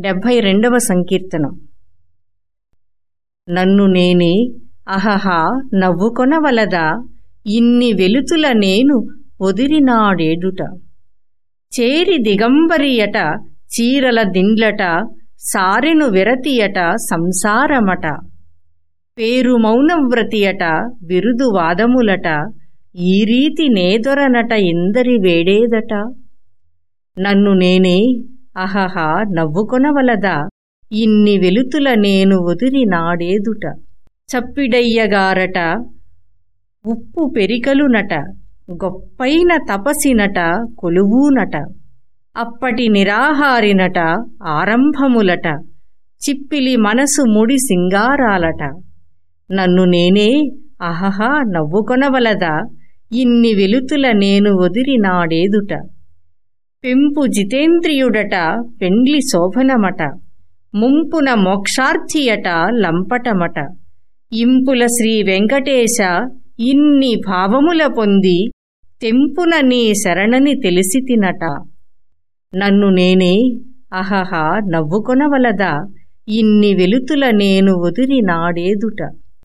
డెబ్భై రెండవ సంకీర్తనం. నన్ను నేనే అహహా నవ్వుకొనవలదా? ఇన్ని వెలుతుల నేను ఒదిరినాడేడుట. చేరి దిగంబరియట చీరల దిండ్లట సారెను విరతియట సంసారమట. పేరు మౌనవ్రతియట బిరుదు వాదములట ఈ రీతి నేదొరనట ఇందరి వేడేదట? నన్ను నేనే అహహా నవ్వుకొనవలదా. ఇన్ని వెలుతుల నేను వదిరి నాడేదుట. చప్పిడయ్యగారట. ఉప్పు పెరికలునట. గొప్పైన తపసినట కొలువూనట. అప్పటి నిరాహారినట ఆరంభములట. చిప్పిలి మనసు ముడి సింగారాలట. నన్ను నేనే అహహా నవ్వుకొనవలదా. ఇన్ని వెలుతుల నేను వదిరి నాడేదుట. పెంపు జితేంద్రియుడట పెండ్లి శోభనమట ముంపున మోక్షార్థియట లంపటమట. ఇంపుల శ్రీ వెంకటేశ ఇన్ని భావముల పొంది తెంపున నీ శరణని తెలిసి తినట నన్ను నేనే అహహా నవ్వుకొనవలదా? ఇన్ని వెలుతుల నేను వదిరి నాడేదుట.